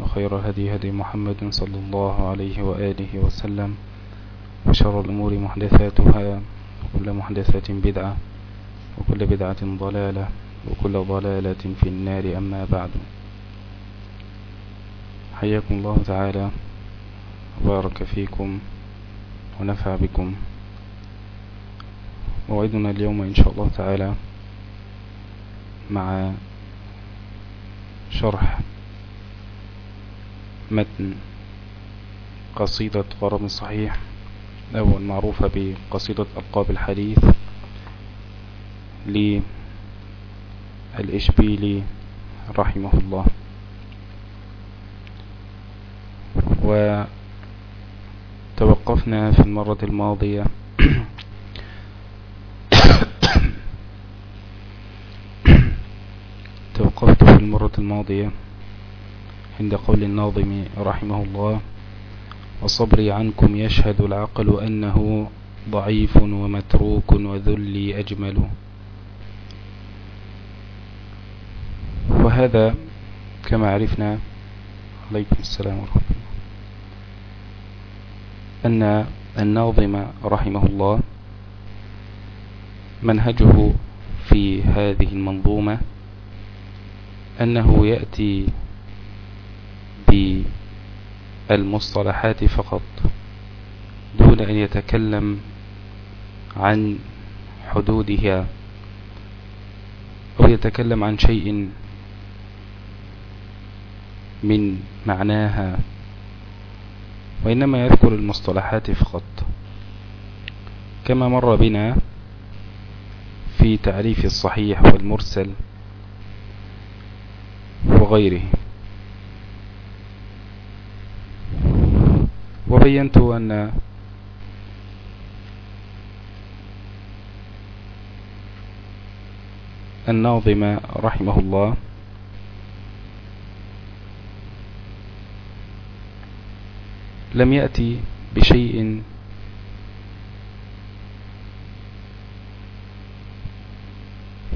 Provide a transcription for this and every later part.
وخير الهدي هدي محمد صلى الله عليه وآله وسلم وشر الأمور محدثاتها وكل محدثة بدعة وكل بدعة ضلالة وكل ضلالة في النار أما بعد. حياكم الله تعالى وبارك فيكم ونفع بكم. موعدنا اليوم إن شاء الله تعالى مع شرح متن قصيدة غرام صحيح أو المعروفة بقصيدة ألقاب الحديث للإشبيلي رحمه الله. وتوقفنا في المرة الماضية توقفت في المرة الماضية عند قول الناظم رحمه الله وصبري عنكم يشهد العقل أنه ضعيف ومتروك وذلي أجمل. وهذا كما عرفنا عليكم السلام ورحمة الله. أن الناظم رحمه الله منهجه في هذه المنظومة أنه يأتي بالمصطلحات فقط دون أن يتكلم عن حدودها أو يتكلم عن شيء من معناها وإنما يذكر المصطلحات فقط. كما مر بنا في تعريف الصحيح والمرسل وغيره. وبينت أن الناظم رحمه الله. لم يأتي بشيء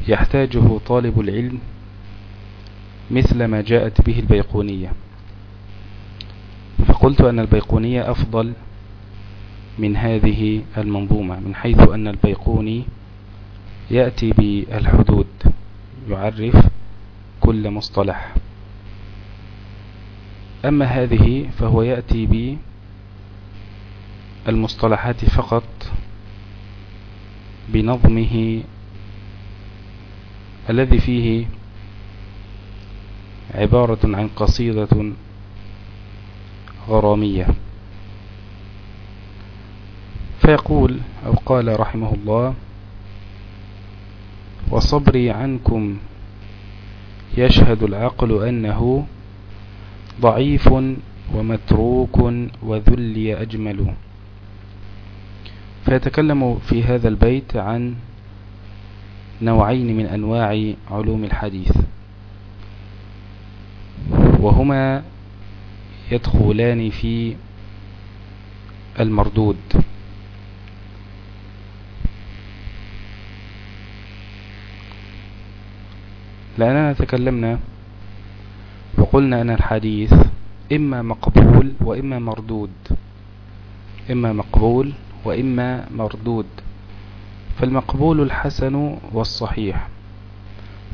يحتاجه طالب العلم مثل ما جاءت به البيقونية. فقلت أن البيقونية أفضل من هذه المنظومة من حيث أن البيقوني يأتي بالحدود يعرف كل مصطلح. أما هذه فهو يأتي بالمصطلحات فقط بنظمه الذي فيه عبارة عن قصيدة غرامية. فيقول أو قال رحمه الله وصبري عنكم يشهد العقل أنه ضعيف ومتروك وذلي أجمل. فيتكلم في هذا البيت عن نوعين من أنواع علوم الحديث وهما يدخلان في المردود. لأننا تكلمنا وقلنا أن الحديث إما مقبول وإما مردود. إما مقبول وإما مردود. فالمقبول الحسن والصحيح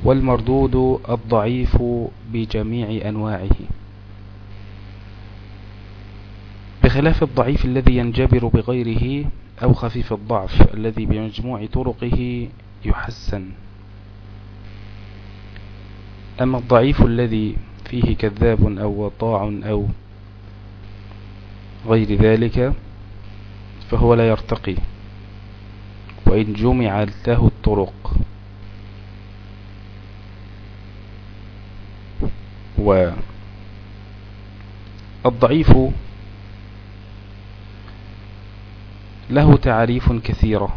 والمردود الضعيف بجميع أنواعه. بخلاف الضعيف الذي ينجبر بغيره أو خفيف الضعف الذي بمجموع طرقه يحسن. أما الضعيف الذي فيه كذاب أو وطاع أو غير ذلك فهو لا يرتقي. وإن جمع له الطرق. والضعيف له تعريف كثيرة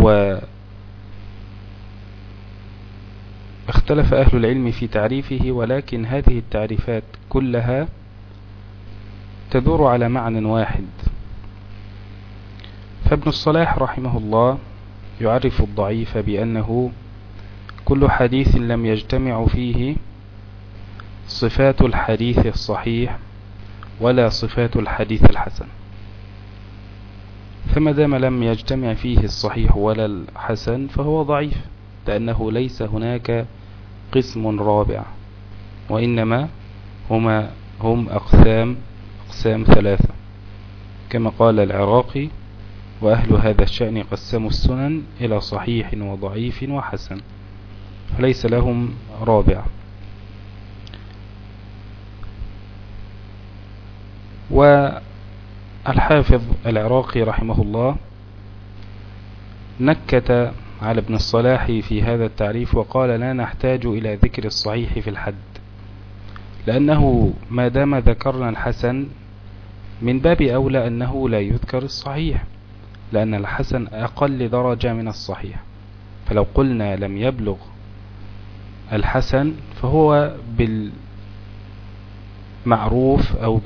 و اختلف أهل العلم في تعريفه ولكن هذه التعريفات كلها تدور على معنى واحد. فابن الصلاح رحمه الله يعرف الضعيف بأنه كل حديث لم يجتمع فيه صفات الحديث الصحيح ولا صفات الحديث الحسن. فما دام لم يجتمع فيه الصحيح ولا الحسن فهو ضعيف لأنه ليس هناك قسم رابع وإنما هما هم أقسام أقسام ثلاثة. كما قال العراقي وأهل هذا الشأن قسموا السنن إلى صحيح وضعيف وحسن فليس لهم رابع. والحافظ العراقي رحمه الله نكت على ابن الصلاح في هذا التعريف وقال لا نحتاج إلى ذكر الصحيح في الحد لأنه ما دام ذكرنا الحسن من باب أولى أنه لا يذكر الصحيح لأن الحسن أقل درجة من الصحيح فلو قلنا لم يبلغ الحسن فهو بالمعروف أو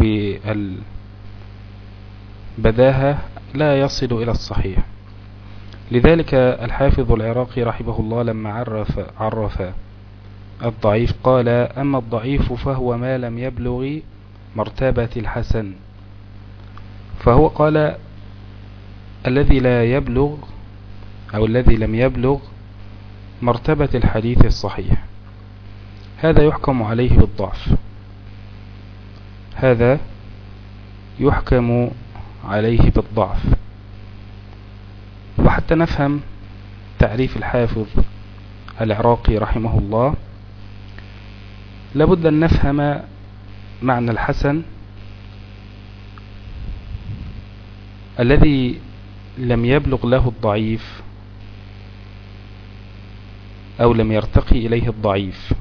بالبداهة لا يصل إلى الصحيح. لذلك الحافظ العراقي رحمه الله لما عرف, عرف الضعيف قال أما الضعيف فهو ما لم يبلغ مرتبة الحسن. فهو قال الذي لا يبلغ أو الذي لم يبلغ مرتبة الحديث الصحيح. هذا يحكم عليه بالضعف. هذا يحكم عليه بالضعف. وحتى نفهم تعريف الحافظ العراقي رحمه الله لابد أن نفهم معنى الحسن الذي لم يبلغ له الضعيف أو لم يرتقي إليه الضعيف.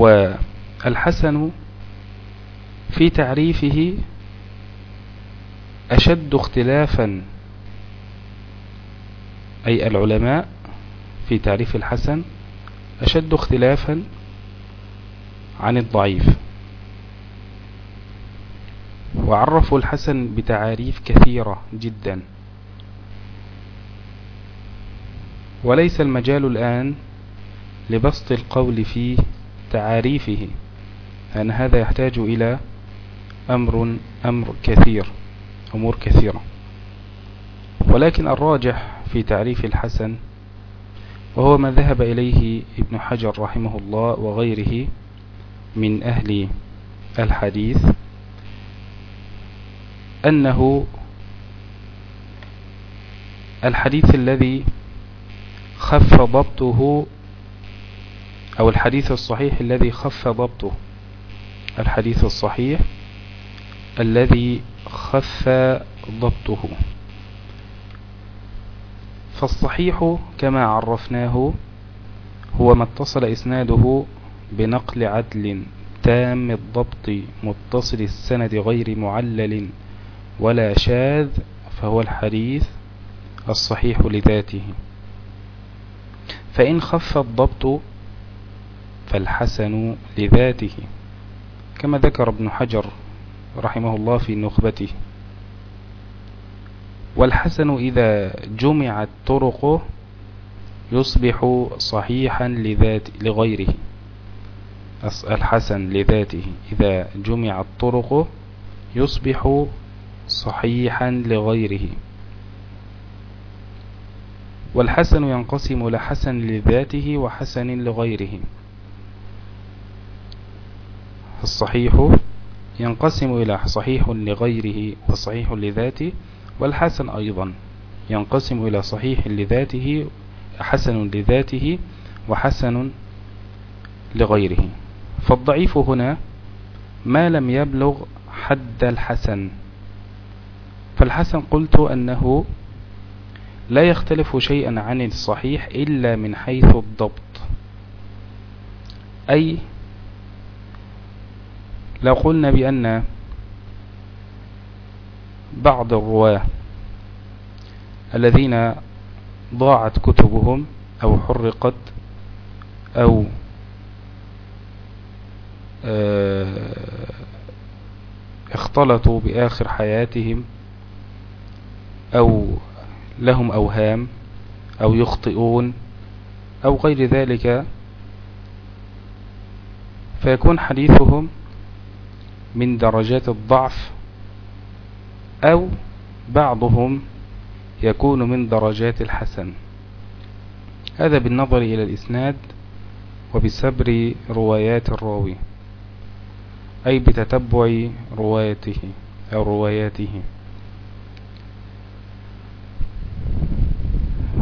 والحسن في تعريفه أشد اختلافا أي العلماء في تعريف الحسن أشد اختلافا عن الضعيف. وعرفوا الحسن بتعاريف كثيرة جدا. وليس المجال الآن لبسط القول في تعاريفه أن هذا يحتاج إلى أمر أمر كثير أمور كثيرة. ولكن الراجح في تعريف الحسن وهو ما ذهب إليه ابن حجر رحمه الله وغيره من أهل الحديث أنه الحديث الذي خف ضبطه أو الحديث الصحيح الذي خف ضبطه. الحديث الصحيح الذي خف ضبطه. فالصحيح كما عرفناه هو ما اتصل إسناده بنقل عدل تام الضبط متصل السند غير معلل ولا شاذ فهو الحديث الصحيح لذاته. فإن خف الضبط فالحسن لذاته كما ذكر ابن حجر رحمه الله في نخبته. والحسن إذا جمعت طرقه يصبح صحيحا لذات لغيره. الحسن لذاته إذا جمعت طرقه يصبح صحيحا لغيره. والحسن ينقسم لحسن لذاته وحسن لغيره. الصحيح ينقسم إلى صحيح لغيره وصحيح لذاته والحسن أيضا. ينقسم إلى صحيح لذاته حسن لذاته وحسن لغيره. فالضعيف هنا ما لم يبلغ حد الحسن. فالحسن قلت أنه لا يختلف شيئا عن الصحيح إلا من حيث الضبط. أي لو قلنا بأن بعض الرواة الذين ضاعت كتبهم أو حرقت أو آه، اختلطوا بآخر حياتهم أو لهم أوهام أو يخطئون أو غير ذلك فيكون حديثهم من درجات الضعف أو بعضهم يكون من درجات الحسن. هذا بالنظر إلى الإسناد وبسبر روايات الراوي أي بتتبع روايته أو رواياته.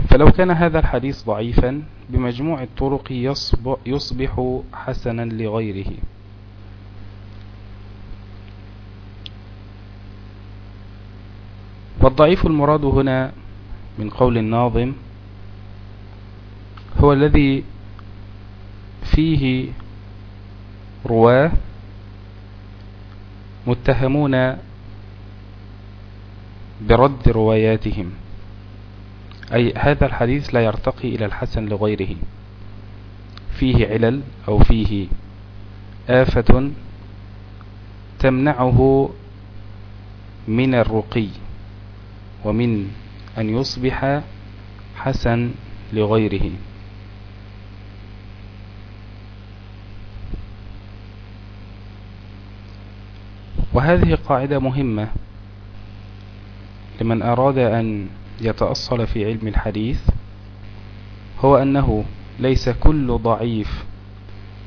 فلو كان هذا الحديث ضعيفا بمجموع الطرق يصبح حسنا لغيره. والضعيف المراد هنا من قول الناظم هو الذي فيه رواة متهمون برد رواياتهم. أي هذا الحديث لا يرتقي إلى الحسن لغيره. فيه علل أو فيه آفة تمنعه من الرقي. ومن أن يصبح حسن لغيره. وهذه قاعدة مهمة لمن أراد أن يتأصل في علم الحديث هو أنه ليس كل ضعيف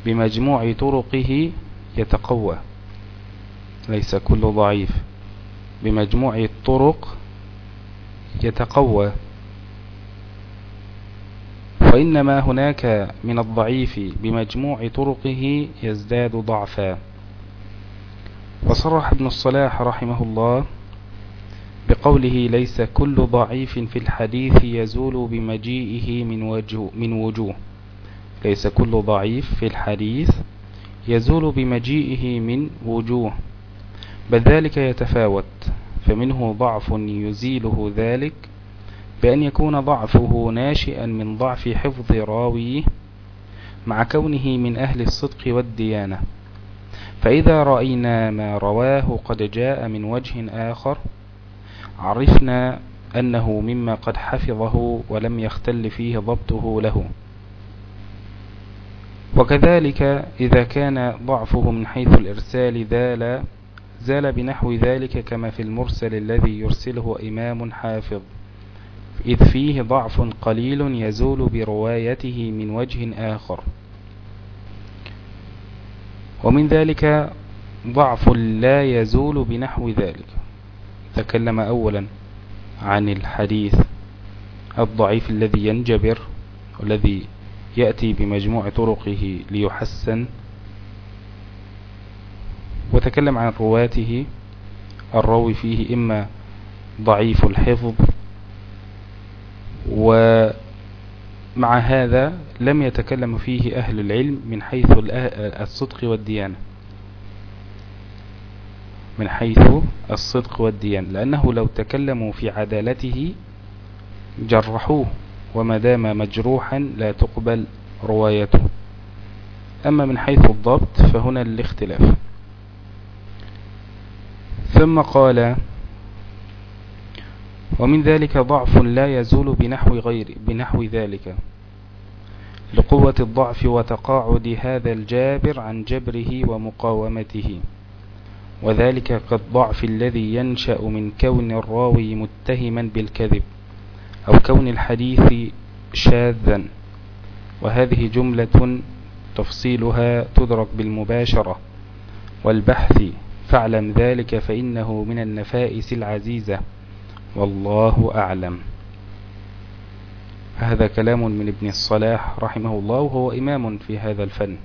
بمجموع طرقه يتقوى. ليس كل ضعيف بمجموع الطرق يتقوى. وإنما هناك من الضعيف بمجموع طرقه يزداد ضعفا. وصرح ابن الصلاح رحمه الله بقوله ليس كل ضعيف في الحديث يزول بمجيئه من وجه من وجوه. ليس كل ضعيف في الحديث يزول بمجيئه من وجوه بل ذلك يتفاوت. فمنه ضعف يزيله ذلك بأن يكون ضعفه ناشئا من ضعف حفظ راويه مع كونه من أهل الصدق والديانة. فإذا رأينا ما رواه قد جاء من وجه آخر عرفنا أنه مما قد حفظه ولم يختل فيه ضبطه له. وكذلك إذا كان ضعفه من حيث الإرسال ذال زال بنحو ذلك كما في المرسل الذي يرسله إمام حافظ إذ فيه ضعف قليل يزول بروايته من وجه آخر. ومن ذلك ضعف لا يزول بنحو ذلك. تكلم أولا عن الحديث الضعيف الذي ينجبر والذي يأتي بمجموع طرقه ليحسن وتكلم عن رواته الراوي فيه إما ضعيف الحفظ ومع هذا لم يتكلم فيه أهل العلم من حيث الصدق والديانة. من حيث الصدق والديانة لأنه لو تكلموا في عدالته جرحوه وما دام مجروحا لا تقبل روايته. أما من حيث الضبط فهنا الاختلاف ثم قال ومن ذلك ضعف لا يزول بنحو غير بنحو ذلك لقوة الضعف وتقاعد هذا الجابر عن جبره ومقاومته وذلك كالضعف الذي ينشأ من كون الراوي متهما بالكذب أو كون الحديث شاذا وهذه جملة تفصيلها تدرك بالمباشرة والبحث فاعلم ذلك فإنه من النفائس العزيزة. والله أعلم. هذا كلام من ابن الصلاح رحمه الله وهو إمام في هذا الفن.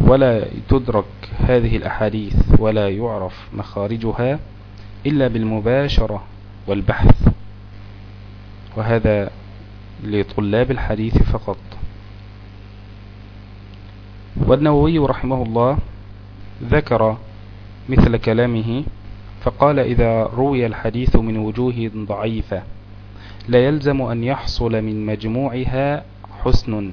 ولا تدرك هذه الأحاديث ولا يعرف مخارجها إلا بالمباشرة والبحث. وهذا لطلاب الحديث فقط. والنووي رحمه الله ذكر مثل كلامه فقال إذا روي الحديث من وجوه ضعيفة لا يلزم أن يحصل من مجموعها حسن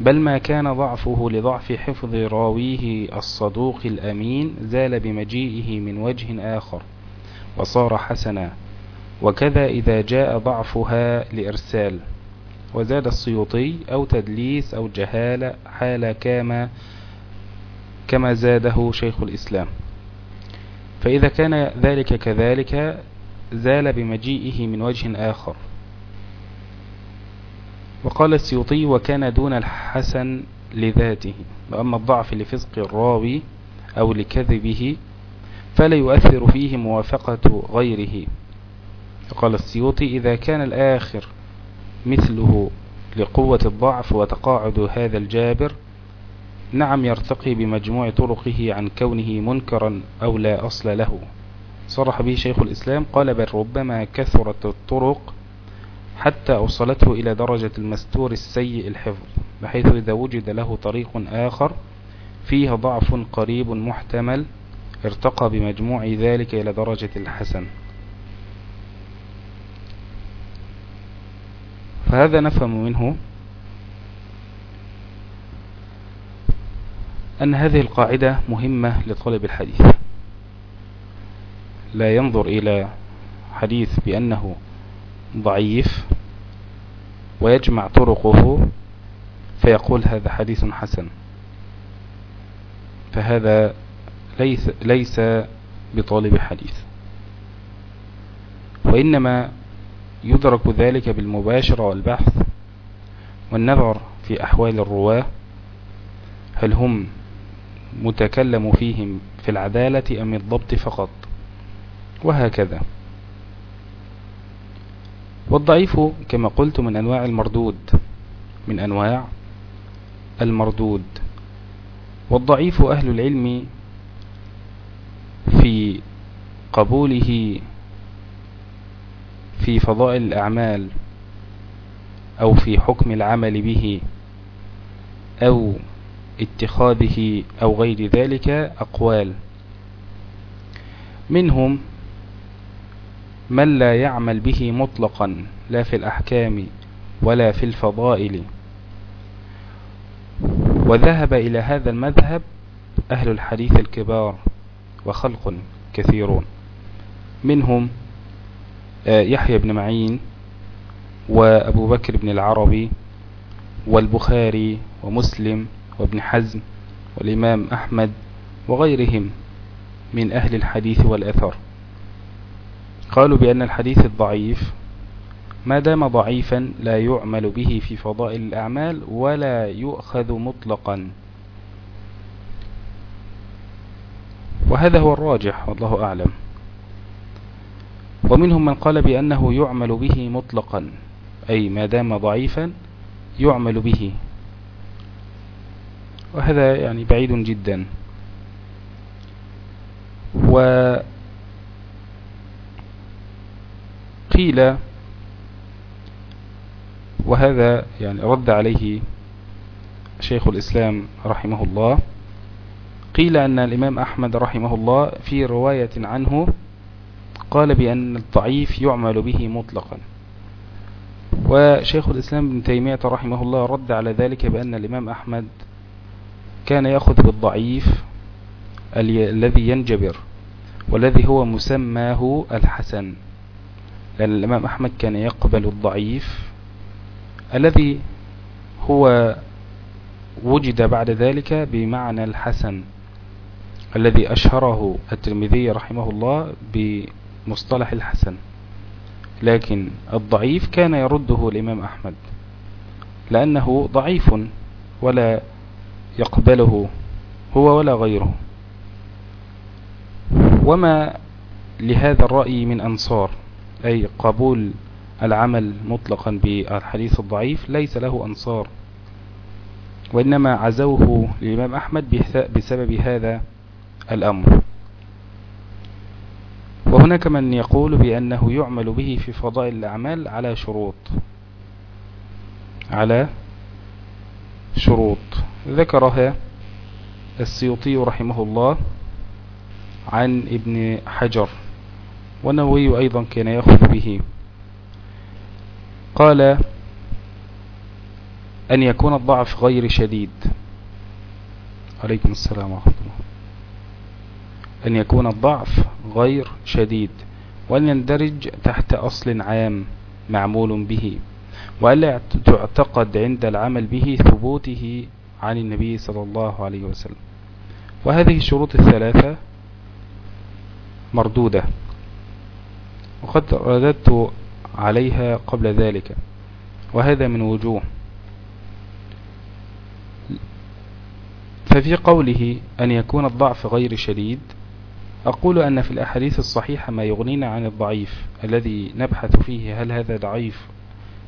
بل ما كان ضعفه لضعف حفظ راويه الصدوق الأمين زال بمجيئه من وجه آخر وصار حسنا وكذا إذا جاء ضعفها لإرسال وزاد السيوطي أو تدليس أو جهالة حال كما كما زاده شيخ الإسلام. فإذا كان ذلك كذلك زال بمجيئه من وجه آخر. وقال السيوطي وكان دون الحسن لذاته. وأما الضعف لفسق الراوي أو لكذبه فلا يؤثر فيه موافقة غيره. قال السيوطي إذا كان الآخر مثله لقوة الضعف وتقاعد هذا الجابر نعم يرتقي بمجموع طرقه عن كونه منكرا أو لا أصل له. صرح به شيخ الإسلام قال بل ربما كثرت الطرق حتى أوصلته إلى درجة المستور السيء الحفظ بحيث إذا وجد له طريق آخر فيه ضعف قريب محتمل ارتقى بمجموع ذلك إلى درجة الحسن. فهذا نفهم منه أن هذه القاعدة مهمة لطالب الحديث. لا ينظر إلى حديث بأنه ضعيف ويجمع طرقه فيقول هذا حديث حسن. فهذا ليس, ليس بطالب حديث وإنما يدرك ذلك بالمباشرة والبحث والنظر في أحوال الرواة هل هم متكلم فيهم في العدالة أم الضبط فقط؟ وهكذا. والضعيف كما قلت من أنواع المردود. من أنواع المردود. والضعيف أهل العلم في قبوله في فضائل الأعمال أو في حكم العمل به أو اتخاذه أو غير ذلك أقوال. منهم من لا يعمل به مطلقا لا في الأحكام ولا في الفضائل. وذهب إلى هذا المذهب أهل الحديث الكبار وخلق كثيرون. منهم آه، يحيى بن معين وأبو بكر بن العربي والبخاري ومسلم وابن حزم والإمام أحمد وغيرهم من أهل الحديث والأثر. قالوا بأن الحديث الضعيف ما دام ضعيفا لا يعمل به في فضائل الأعمال ولا يؤخذ مطلقا. وهذا هو الراجح والله أعلم. ومنهم من قال بأنه يعمل به مطلقا أي ما دام ضعيفا يعمل به. وهذا يعني بعيد جدا. وقيل وهذا يعني رد عليه شيخ الإسلام رحمه الله. قيل أن الإمام أحمد رحمه الله في رواية عنه قال بأن الضعيف يعمل به مطلقا. وشيخ الإسلام ابن تيمية رحمه الله رد على ذلك بأن الإمام أحمد كان يأخذ بالضعيف الذي ينجبر والذي هو مسماه الحسن. لأن الإمام أحمد كان يقبل الضعيف الذي هو وجد بعد ذلك بمعنى الحسن الذي أشهره الترمذي رحمه الله بمصطلح الحسن. لكن الضعيف كان يرده الإمام أحمد لأنه ضعيف ولا يقبله هو ولا غيره. وما لهذا الرأي من أنصار أي قبول العمل مطلقا بالحديث الضعيف ليس له أنصار وإنما عزوه للإمام أحمد بسبب هذا الأمر. وهناك من يقول بأنه يعمل به في فضائل الأعمال على شروط على شروط. ذكرها السيوطي رحمه الله عن ابن حجر والنووي أيضا كان يأخذ به. قال أن يكون الضعف غير شديد. عليكم السلام ورحمة الله. أن يكون الضعف غير شديد وأن يندرج تحت أصل عام معمول به. وألا تعتقد عند العمل به ثبوته عن النبي صلى الله عليه وسلم. وهذه الشروط الثلاثة مردودة وقد رددت عليها قبل ذلك وهذا من وجوه. ففي قوله أن يكون الضعف غير شديد أقول أن في الأحاديث الصحيحة ما يغنينا عن الضعيف الذي نبحث فيه هل هذا ضعيف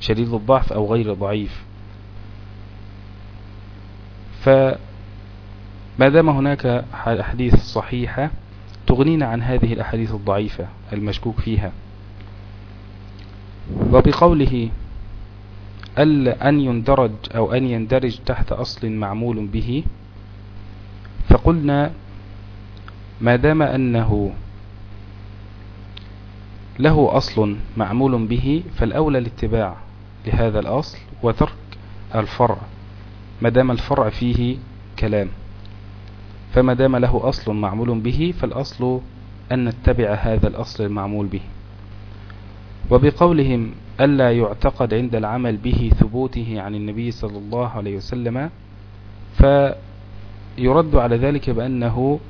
شديد الضعف أو غير ضعيف. فما دام هناك أحاديث صحيحة تغنينا عن هذه الأحاديث الضعيفة المشكوك فيها. وبقوله أن يندرج أو أن يندرج تحت أصل معمول به فقلنا ما دام أنه له أصل معمول به فالأولى الاتباع. لهذا الأصل وترك الفرع ما دام الفرع فيه كلام. فما دام له أصل معمول به فالأصل أن نتبع هذا الأصل المعمول به. وبقولهم ألا يعتقد عند العمل به ثبوته عن النبي صلى الله عليه وسلم فيرد على ذلك بأنه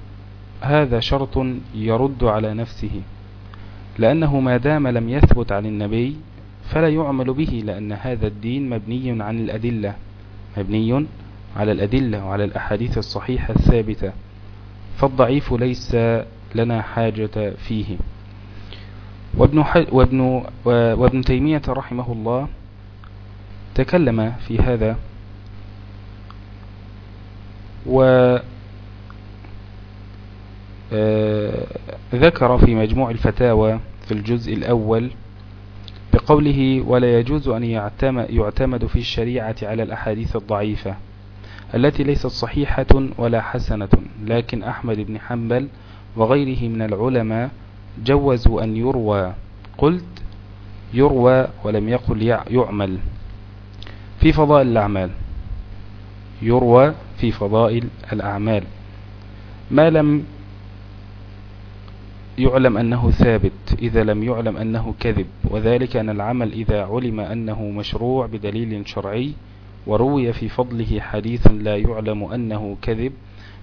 هذا شرط يرد على نفسه. لأنه ما دام لم يثبت عن النبي فلا يعمل به لأن هذا الدين مبني عن الأدلة مبني على الأدلة وعلى الأحاديث الصحيحة الثابتة. فالضعيف ليس لنا حاجة فيه. وابن, وابن, وابن تيمية رحمه الله تكلم في هذا. و آه، ذكر في مجموع الفتاوى في الجزء الأول بقوله ولا يجوز أن يعتمد في الشريعة على الأحاديث الضعيفة التي ليست صحيحة ولا حسنة لكن أحمد بن حنبل وغيره من العلماء جوزوا أن يروى. قلت يروى ولم يقل يعمل. في فضائل الأعمال. يروى في فضائل الأعمال. ما لم يعلم أنه ثابت إذا لم يعلم أنه كذب. وذلك أن العمل إذا علم أنه مشروع بدليل شرعي وروي في فضله حديث لا يعلم أنه كذب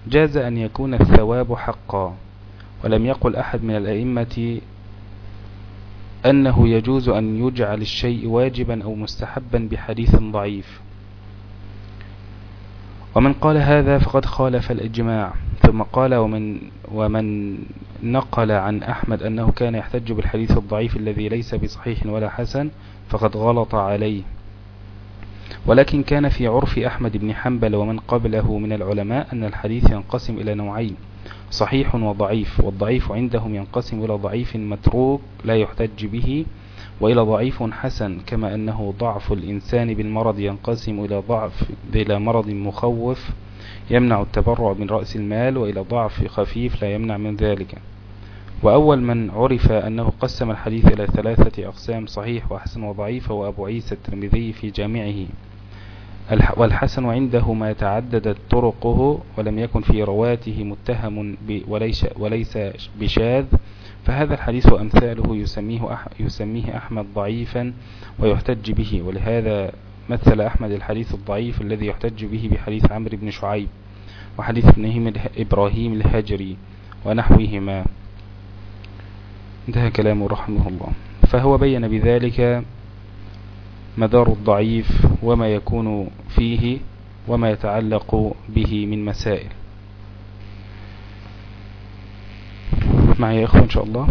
جاز أن يكون الثواب حقا. ولم يقل أحد من الأئمة أنه يجوز أن يجعل الشيء واجبا أو مستحبا بحديث ضعيف. ومن قال هذا فقد خالف الإجماع. ثم قال ومن, ومن نقل عن أحمد أنه كان يحتج بالحديث الضعيف الذي ليس بصحيح ولا حسن فقد غلط عليه. ولكن كان في عرف أحمد بن حنبل ومن قبله من العلماء أن الحديث ينقسم إلى نوعين صحيح وضعيف والضعيف عندهم ينقسم إلى ضعيف متروك لا يحتج به وإلى ضعيف حسن كما أنه ضعف الإنسان بالمرض ينقسم إلى ضعف إلى مرض مخوف يمنع التبرع من رأس المال وإلى ضعف خفيف لا يمنع من ذلك. وأول من عرف أنه قسم الحديث إلى ثلاثة أقسام صحيح وحسن وضعيف هو أبو عيسى الترمذي في جامعه. والحسن عنده ما تعددت طرقه ولم يكن في رواته متهم وليس, بشاذ فهذا الحديث وأمثاله يسميه, يسميه أحمد ضعيفا ويحتج به ولهذا مثل أحمد الحديث الضعيف الذي يحتج به بحديث عمرو بن شعيب وحديث ابن إبراهيم الهجري ونحوهما. انتهى كلامه رحمه الله. فهو بين بذلك مدار الضعيف وما يكون فيه وما يتعلق به من مسائل. معي يا إخوة إن شاء الله.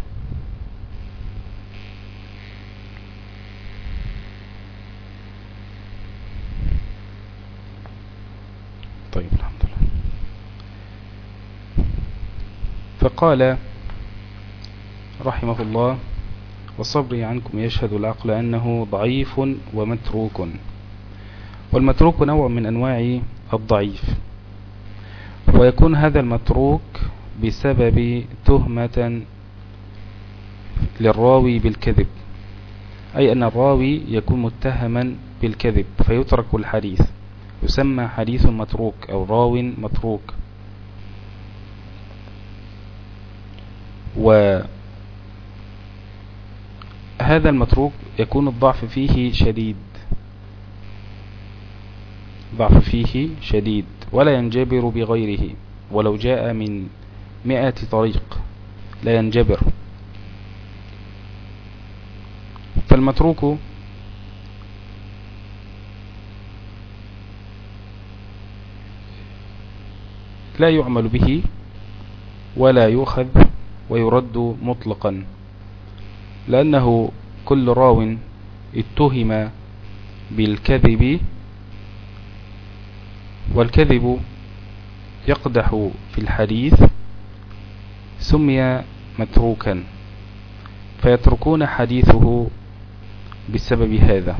طيب الحمد لله. فقال رحمه الله وصبري عنكم يشهد العقل أنه ضعيف ومتروك. والمتروك نوع من أنواع الضعيف. ويكون هذا المتروك بسبب تهمة للراوي بالكذب. أي أن الراوي يكون متهما بالكذب فيترك الحديث. يسمى حديث متروك أو راو متروك. وهذا المتروك يكون الضعف فيه شديد. ضعف فيه شديد. ولا ينجبر بغيره. ولو جاء من مئة طريق لا ينجبر. فالمتروك لا يعمل به ولا يؤخذ ويرد مطلقا لأنه كل راو اتهم بالكذب والكذب يقدح في الحديث سمي متروكا فيتركون حديثه بسبب هذا.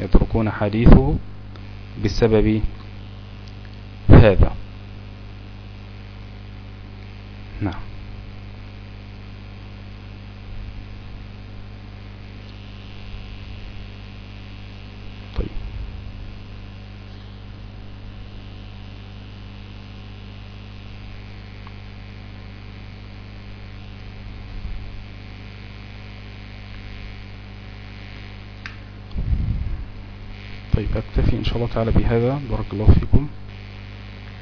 يتركون حديثه بسبب هذا. نعم طيب طيب اكتفي ان شاء الله تعالى بهذا بارك الله فيكم.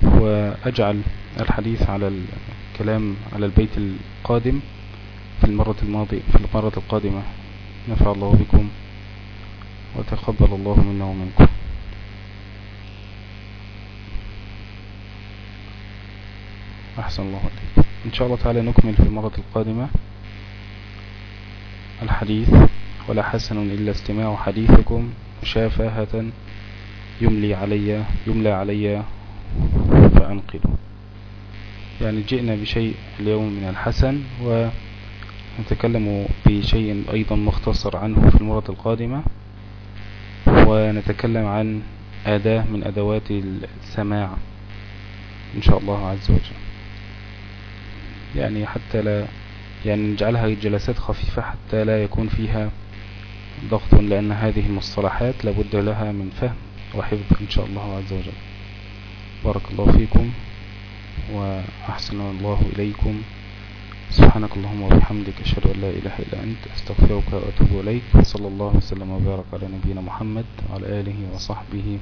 وأجعل الحديث على الكلام على البيت القادم في المرة الماضية في المرة القادمة. نفع الله بكم وتقبل الله منا ومنكم. أحسن الله عليكم إن شاء الله تعالى نكمل في المرة القادمة الحديث. ولا حسن إلا استماع حديثكم مشافهة يملي علي يملى علي فأنقذه. يعني جئنا بشيء اليوم من الحسن ونتكلم بشيء أيضا مختصر عنه في المرة القادمة ونتكلم عن أداة من أدوات السماع إن شاء الله عز وجل. يعني حتى لا يعني نجعلها جلسات خفيفة حتى لا يكون فيها ضغط لأن هذه المصطلحات لابد لها من فهم. وحفظ إن شاء الله عز وجل. بارك الله فيكم وأحسن الله إليكم. سبحانك اللهم وبحمدك أشهد أن لا إله إلا أنت أستغفرك وأتوب إليك. صلى الله وسلم وبارك على نبينا محمد وعلى آله وصحبه